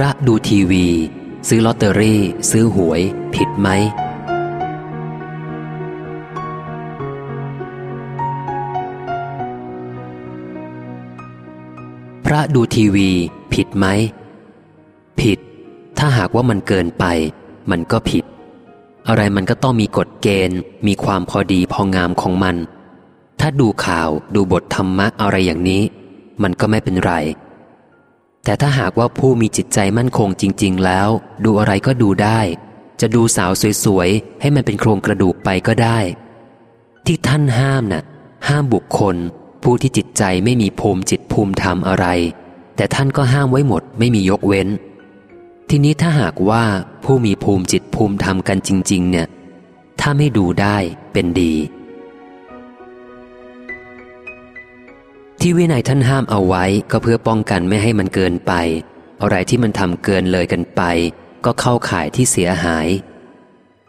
ระดูทีวี ซื้อลอตเตอรี่ ซื้อหวย ผิดไหม พระดูทีวี ผิดไหม ผิด ถ้าหากว่ามันเกินไป มันก็ผิด อะไรมันก็ต้องมีกฎเกณฑ์ มีความพอดีพองามของมัน ถ้าดูข่าวดูบทธรรมะอะไรอย่างนี้ มันก็ไม่เป็นไร แต่ถ้าหากว่าผู้มีจิตใจมั่นคงจริง ๆ แล้ว ดูอะไรก็ดูได้ จะดูสาวสวยๆ ให้มันเป็นโครงกระดูกไปก็ได้ ที่ท่านห้ามน่ะ ห้ามบุคคล ผู้ที่จิตใจไม่มีภูมิจิตภูมิธรรมอะไร แต่ท่านก็ห้ามไว้หมดไม่มียกเว้น ทีนี้ถ้าหากว่าผู้มีภูมิจิตภูมิธรรมกันจริง ๆ เนี่ย ถ้าไม่ดูได้เป็นดี ที่วินัยท่านห้ามเอาไว้ก็เพื่อป้องกันไม่ให้มันเกินไป อะไรที่มันทำเกินเลยกันไป ก็เข้าข่ายที่เสียหาย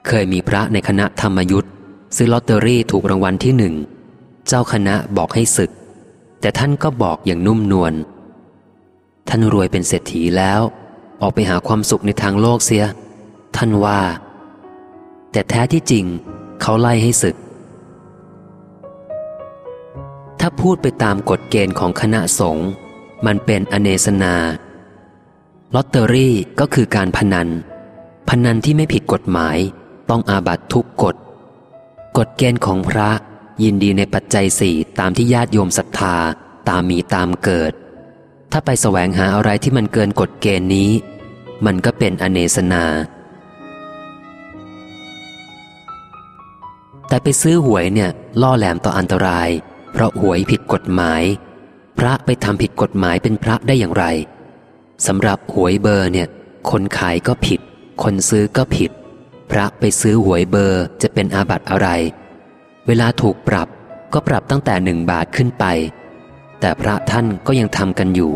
เคยมีพระในคณะธรรมยุทธ์ซื้อลอตเตอรี่ถูกรางวัลที่หนึ่ง เจ้าคณะบอกให้ศึก แต่ท่านก็บอกอย่างนุ่มนวลท่านรวยเป็นเศรษฐีแล้ว ออกไปหาความสุขในทางโลกเสีย ท่านว่า แต่แท้ที่จริง เขาไล่ให้ศึก ถ้าพูดไปตามกฎเกณฑ์ของคณะสงฆ์มันเป็นอเนสนาลอตเตอรี่ก็คือการพนัน พนันที่ไม่ผิดกฎหมาย ต้องอาบัตทุกกฎ กฎเกณฑ์ของพระยินดีในปัจจัยสี่ตามที่ญาติโยมศรัทธาตามมีตามเกิด ถ้าไปแสวงหาอะไรที่มันเกินกฎเกณฑ์นี้ มันก็เป็นอเนสนา แต่ไปซื้อหวยเนี่ยล่อแหลมต่ออันตราย เพราะหวยผิดกฎหมาย พระไปทำผิดกฎหมายเป็นพระได้อย่างไรสำหรับหวยเบอร์เนี่ย คนขายก็ผิด คนซื้อก็ผิด พระไปซื้อหวยเบอร์จะเป็นอาบัติอะไร เวลาถูกปรับก็ปรับตั้งแต่หนึ่งบาทขึ้นไป แต่พระท่านก็ยังทำกันอยู่